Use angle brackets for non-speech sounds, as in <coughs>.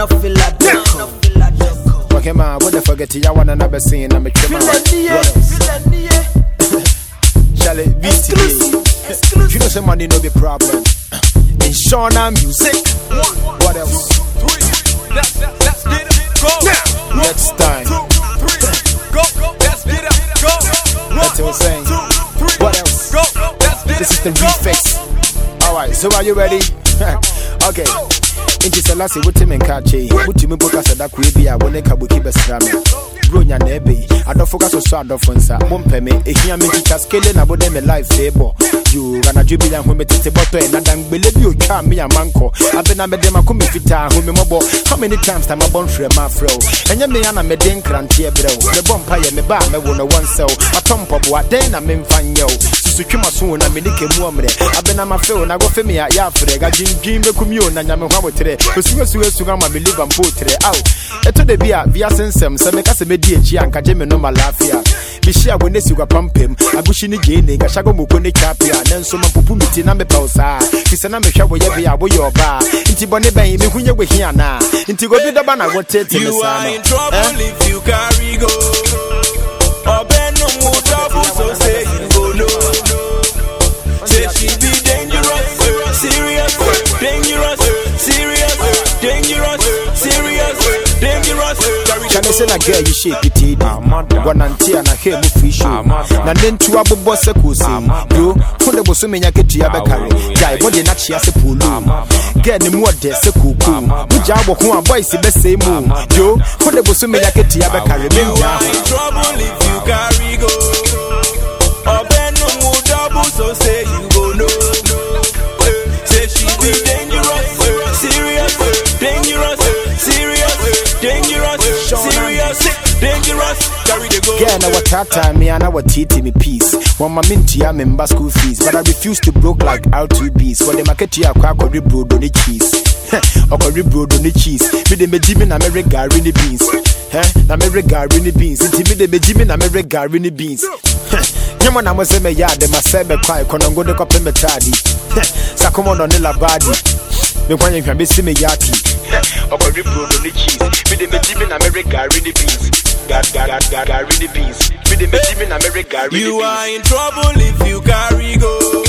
no Doko. Okay, man, what the fuck it? I wanna never see I'm a trimmer. like Nia, What else? feel like Nia. Shall it be. You know, some money no be problem. <coughs> In Shauna music. What else? Let's, let's get it. Go. Now, next time. Two, three, go. Let's get it. Go. That's what I'm saying. What else? Go. Let's get This is the refix. Alright, so are you ready? <laughs> okay. Nti sɛ lase woteme nka kyei wotumi mpo ka sɛ da koe bi a wo ne ka boki bɛsra me bro nya na ɛbɛyi adɔfo ka soso adɔfo nsa mompɛ me ɛhia me nkitwa skele na bode me life febɔ yo anadwo bi yɛ home tete bɔtɔɛ na dangbele bi otwaa me amankɔ abena mede makome fitaa home mmɔbɔ how many times ta mabɔ nhwerɛ ma afrɛ wo ɛnyɛ me a na mede nkranteɛ berɛ wo mebɔ mpa yɛ me ba a mɛwo no wɔnsɛ wo atɔ mpɔboa dɛn na memfa nyɛ wo susutwe so na mene kɛmu ɔmmerɛ abena mafɛ wo na gɔfɛ me a yɛafrɛ gadwendwen bɛkum yo na nyame hwa wo terɛ osuasuasu ama me liva mpo terɛ ao ɛtɔ da bi a wiase nsɛm sɛ meka sɛ mɛdi akyi a nkagye me no ma laafia mehyia wo ne si kwapampam agohyi ne gyene nkahyago moko ne twape a nanso mapopu me ti na mepɛ wo saa fi sɛ na mehwɛ wo yɛ be a woyɛ ɔbaa nti bɔne bɛn mehu nyɛ wahi anaa nti gobi dɔba na wotete me You are in trouble Eh? if you carry go. Sɛ na girl yi shape tee eh, eh. di wɔnante a na hair mu free show eh. na ne ntu abobɔ sɛ kosei bro wode bo so menya ketua bɛkare gyae bɔde na kyea sɛ polo girl ne mu ɔdɛ sɛ kookoo wogyaa wɔ ho a boys bɛsɛe mu yo wode bo so menya ketua bɛkare menyaa are in trouble if you carry go. Obe no mu double, so say you go no. Say she be dangerous, The go. Girl, na watata me and I watiti me peace. One my mintia member school fees, but I refuse to broke like R2Bees. For the market here, I could rebroad on the cheese. Or could rebroad on the cheese. Me the Jimmy na me regard in the beans. <laughs> Eh? Na me regard in the beans. Inti me the Jimmy na me regard in the beans. Nyama na mo se me ya de ma se me kwai kono ngo de ko pe me tadi. Sakomo no ne labadi. Me kwanye hwa be si me yati. Or could rebroad on the cheese. Me the Jimmy na me regard in the beans. God, God, God, God, God, in the beans. Me Jimmy na me regard in the You are in trouble if you carry go.